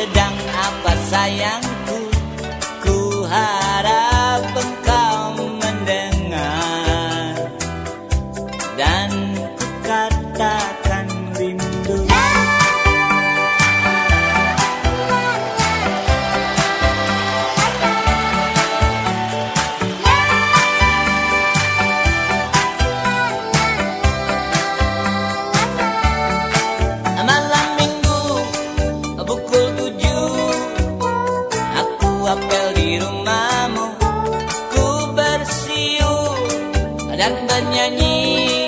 sedang apa sayangku? Ku harap sedang bernyanyi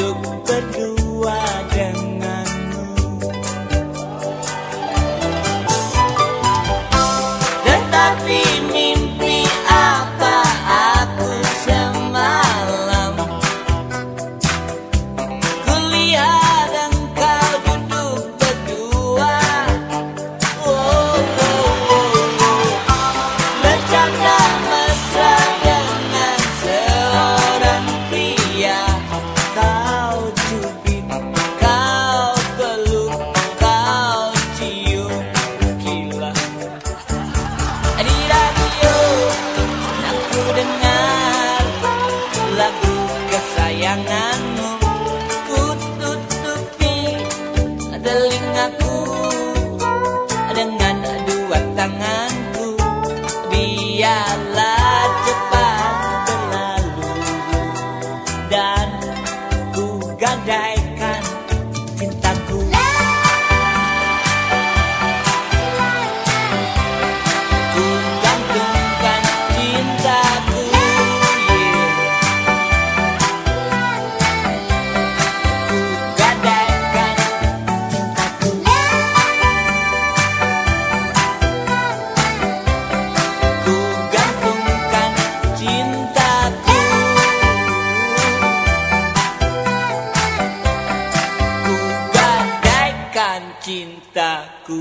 được bên đường cintaku.